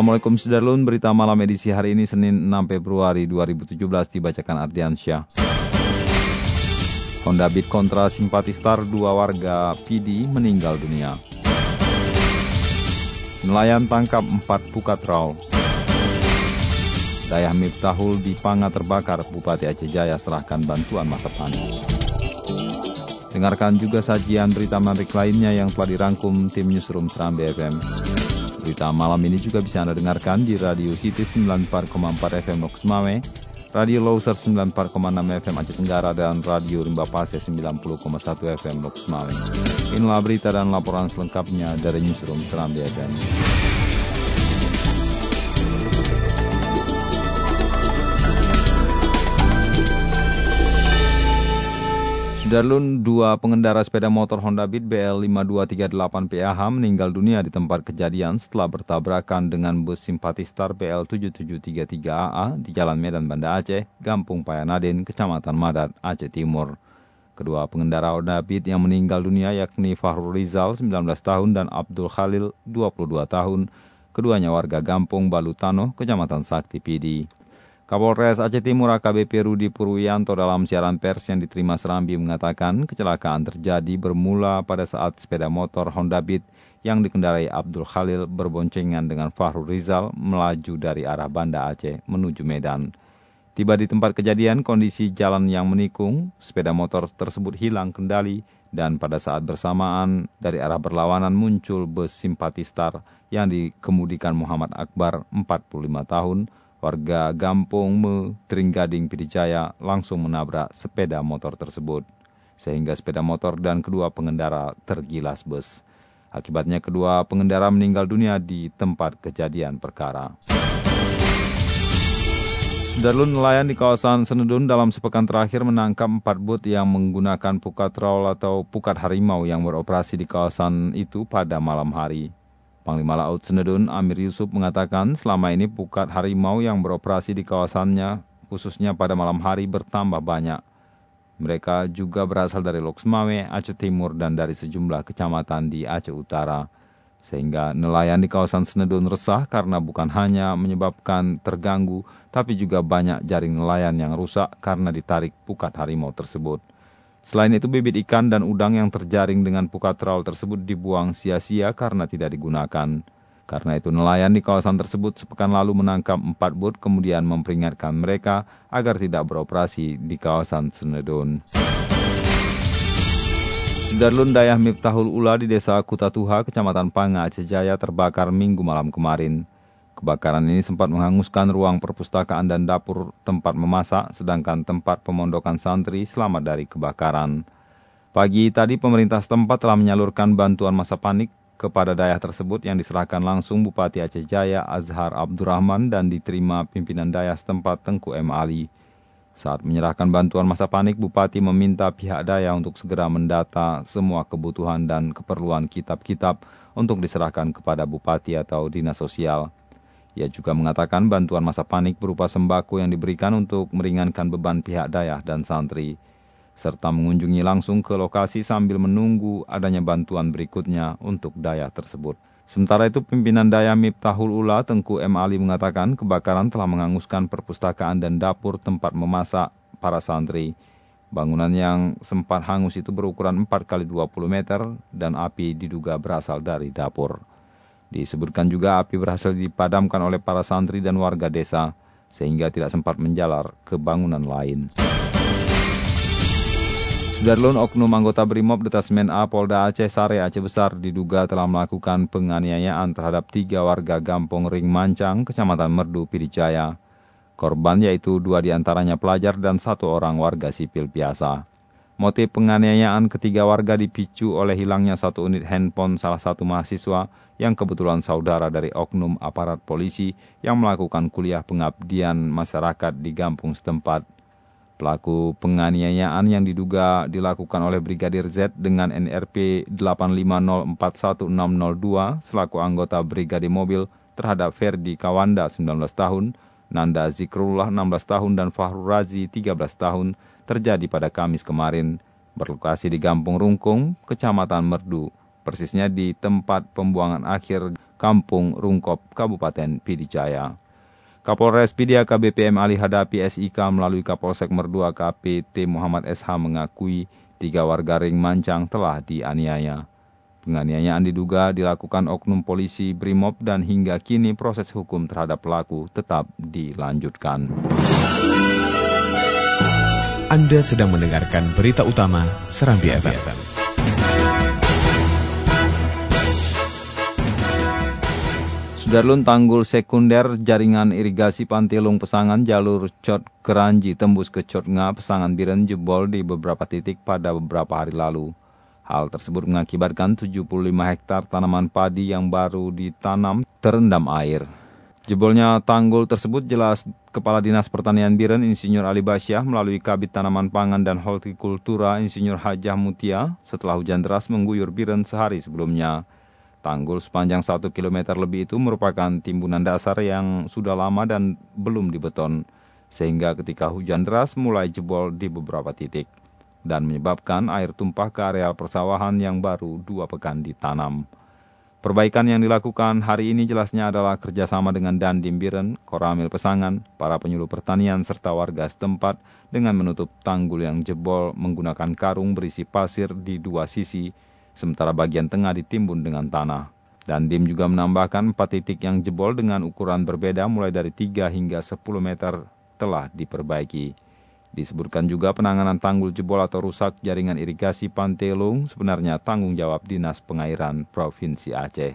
Assalamualaikum Sudarlun, berita malam edisi hari ini Senin 6 Februari 2017 dibacakan Ardiansyah. Honda Beat kontra simpatistar dua warga PD meninggal dunia. Nelayan tangkap empat pukat raw. Dayah Miftahul di Panga terbakar, Bupati Aceh Jaya serahkan bantuan masa panik. Dengarkan juga sajian berita menarik lainnya yang telah dirangkum tim Newsroom Serambi FM. Berita malam ini juga bisa Anda dengarkan di Radio City 94,4 FM Loks Mame, Radio Loser 94,6 FM Aceh Tenggara, dan Radio Rimba Pase 90,1 FM Loks Mame. Inilah berita dan laporan selengkapnya dari Newsroom Serambi FM. Darlun, dua pengendara sepeda motor Honda Beat BL 5238 PAH meninggal dunia di tempat kejadian setelah bertabrakan dengan bus simpatistar BL 7733 AA di Jalan Medan Banda Aceh, Gampung Payanadin, Kecamatan Madat, Aceh Timur. Kedua pengendara Honda Beat yang meninggal dunia yakni Fahrul Rizal 19 tahun dan Abdul Khalil 22 tahun, keduanya warga Gampung Balutano, Kecamatan Sakti Pidi. Kapolres Aceh Timur AKBP Rudi Purwianto dalam siaran pers yang diterima Serambi mengatakan kecelakaan terjadi bermula pada saat sepeda motor Honda Beat yang dikendarai Abdul Khalil berboncengan dengan Fahrul Rizal melaju dari arah Banda Aceh menuju Medan. Tiba di tempat kejadian kondisi jalan yang menikung, sepeda motor tersebut hilang kendali dan pada saat bersamaan dari arah berlawanan muncul bus simpatistar yang dikemudikan Muhammad Akbar 45 tahun warga Gampung Me, Tringgading, Pidijaya langsung menabrak sepeda motor tersebut. Sehingga sepeda motor dan kedua pengendara tergilas bus. Akibatnya kedua pengendara meninggal dunia di tempat kejadian perkara. Sudarlun nelayan di kawasan Senedun dalam sepekan terakhir menangkap empat bot yang menggunakan pukat trawl atau pukat harimau yang beroperasi di kawasan itu pada malam hari. Panglima Laut Senedun Amir Yusuf mengatakan selama ini pukat harimau yang beroperasi di kawasannya khususnya pada malam hari bertambah banyak. Mereka juga berasal dari Loksmawe, Aceh Timur, dan dari sejumlah kecamatan di Aceh Utara. Sehingga nelayan di kawasan Senedun resah karena bukan hanya menyebabkan terganggu, tapi juga banyak jaring nelayan yang rusak karena ditarik pukat harimau tersebut. Selain itu, bibit ikan dan udang yang terjaring dengan pukat tersebut dibuang sia-sia karena tidak digunakan. Karena itu, nelayan di kawasan tersebut sepekan lalu menangkap empat bot kemudian memperingatkan mereka agar tidak beroperasi di kawasan Senedun. Darlun Dayah Miftahul Ula di desa Kutatuha, Kecamatan Panga, Aceh Jaya terbakar minggu malam kemarin. Kebakaran ini sempat menghanguskan ruang perpustakaan dan dapur tempat memasak, sedangkan tempat pemondokan santri selamat dari kebakaran. Pagi tadi pemerintah setempat telah menyalurkan bantuan masa panik kepada daerah tersebut yang diserahkan langsung Bupati Aceh Jaya Azhar Abdurrahman dan diterima pimpinan daerah setempat Tengku M. Ali. Saat menyerahkan bantuan masa panik, Bupati meminta pihak daya untuk segera mendata semua kebutuhan dan keperluan kitab-kitab untuk diserahkan kepada Bupati atau Dinas Sosial. Ia juga mengatakan bantuan masa panik berupa sembako yang diberikan untuk meringankan beban pihak dayah dan santri, serta mengunjungi langsung ke lokasi sambil menunggu adanya bantuan berikutnya untuk dayah tersebut. Sementara itu, pimpinan daya Miftahul Ula Tengku M. Ali mengatakan kebakaran telah menghanguskan perpustakaan dan dapur tempat memasak para santri. Bangunan yang sempat hangus itu berukuran 4 kali 20 meter dan api diduga berasal dari dapur. Disebutkan juga api berhasil dipadamkan oleh para santri dan warga desa, sehingga tidak sempat menjalar ke bangunan lain. Sudarlun oknum anggota BRIMOB Detasmen A Polda Aceh Sare Aceh Besar diduga telah melakukan penganiayaan terhadap tiga warga Gampong Ring Mancang, Kecamatan Merdu, Pidijaya. Korban yaitu dua di antaranya pelajar dan satu orang warga sipil biasa. Motif penganiayaan ketiga warga dipicu oleh hilangnya satu unit handphone salah satu mahasiswa yang kebetulan saudara dari oknum aparat polisi yang melakukan kuliah pengabdian masyarakat di kampung setempat. Pelaku penganiayaan yang diduga dilakukan oleh Brigadir Z dengan NRP 8504162 selaku anggota Brigade Mobil terhadap Ferdi Kawanda 19 tahun, Nanda Zikrullah 16 tahun dan Fahru Razi 13 tahun terjadi pada Kamis kemarin, berlokasi di Kampung Rungkung, Kecamatan Merdu, persisnya di tempat pembuangan akhir Kampung Rungkop, Kabupaten Pidijaya. Kapolres Pidia KBPM Ali Hadapi SIK melalui Kapolsek Merdu KPT Muhammad SH mengakui tiga warga ring mancang telah dianiaya. Penganiayaan diduga dilakukan oknum polisi Brimob dan hingga kini proses hukum terhadap pelaku tetap dilanjutkan. Anda sedang mendengarkan berita utama Serambi FM. Sudarlun tanggul sekunder jaringan irigasi Pantilung Pesangan jalur Cot Keranji tembus ke Cotnga Pesangan Biren jebol di beberapa titik pada beberapa hari lalu. Hal tersebut mengakibatkan 75 hektar tanaman padi yang baru ditanam terendam air. Jebolnya tanggul tersebut jelas Kepala Dinas Pertanian Biren Insinyur Ali Basyah melalui Kabit Tanaman Pangan dan Hortikultura Insinyur Hajah Mutia setelah hujan deras mengguyur Biren sehari sebelumnya. Tanggul sepanjang 1 km lebih itu merupakan timbunan dasar yang sudah lama dan belum dibeton, sehingga ketika hujan deras mulai jebol di beberapa titik, dan menyebabkan air tumpah ke areal persawahan yang baru dua pekan ditanam. Perbaikan yang dilakukan hari ini jelasnya adalah kerjasama dengan Dandim Biren, Koramil Pesangan, para penyuluh pertanian serta warga setempat dengan menutup tanggul yang jebol menggunakan karung berisi pasir di dua sisi sementara bagian tengah ditimbun dengan tanah. Dan DIM juga menambahkan empat titik yang jebol dengan ukuran berbeda mulai dari 3 hingga 10 meter telah diperbaiki. Disebutkan juga penanganan tanggul jebol atau rusak jaringan irigasi Pantelung sebenarnya tanggung jawab Dinas Pengairan Provinsi Aceh.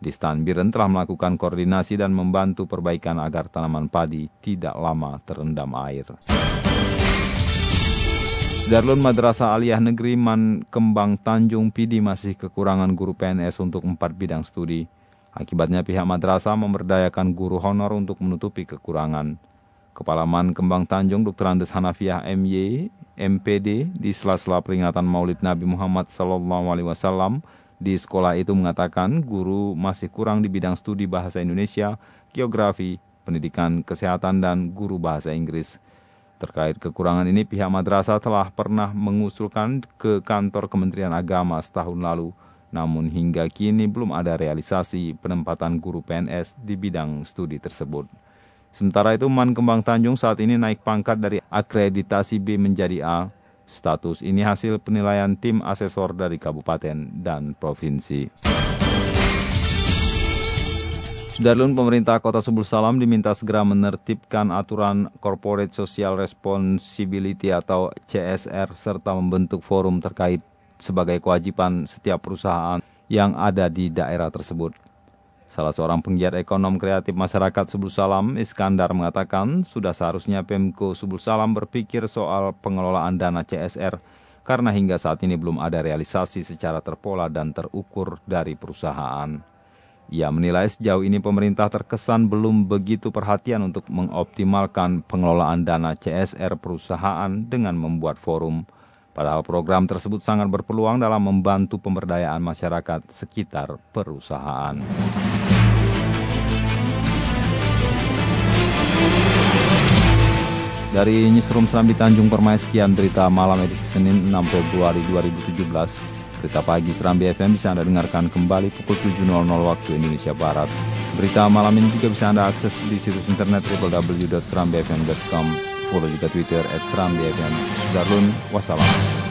Di Biren telah melakukan koordinasi dan membantu perbaikan agar tanaman padi tidak lama terendam air. Darlun Madrasah Aliyah Negeri Man Kembang Tanjung Pidi masih kekurangan guru PNS untuk empat bidang studi. Akibatnya pihak madrasah memberdayakan guru honor untuk menutupi kekurangan. Kepala Man Kembang Tanjung Dr. Andes Hanafiah MY, MPD, di sela-sela peringatan Maulid Nabi Muhammad SAW di sekolah itu mengatakan guru masih kurang di bidang studi bahasa Indonesia, geografi, pendidikan kesehatan, dan guru bahasa Inggris. Terkait kekurangan ini, pihak madrasah telah pernah mengusulkan ke kantor Kementerian Agama setahun lalu, namun hingga kini belum ada realisasi penempatan guru PNS di bidang studi tersebut. Sementara itu, Man Kembang Tanjung saat ini naik pangkat dari akreditasi B menjadi A. Status ini hasil penilaian tim asesor dari kabupaten dan provinsi. Darlun pemerintah kota Subul Salam diminta segera menertibkan aturan Corporate Social Responsibility atau CSR serta membentuk forum terkait sebagai kewajiban setiap perusahaan yang ada di daerah tersebut. Salah seorang penggiat ekonom kreatif masyarakat Subul Salam, Iskandar, mengatakan sudah seharusnya Pemko Subul Salam berpikir soal pengelolaan dana CSR karena hingga saat ini belum ada realisasi secara terpola dan terukur dari perusahaan. Ia menilai sejauh ini pemerintah terkesan belum begitu perhatian untuk mengoptimalkan pengelolaan dana CSR perusahaan dengan membuat forum. Padahal program tersebut sangat berpeluang dalam membantu pemberdayaan masyarakat sekitar perusahaan. Dari Newsroom Serambi Tanjung Permai, sekian berita malam edisi Senin 6 Februari 2017. Berita pagi Serambi FM bisa Anda dengarkan kembali pukul 7.00 waktu Indonesia Barat. Berita malam ini juga bisa Anda akses di situs internet www.serambifm.com. Follow juga Twitter at. Sudarlun, wassalam.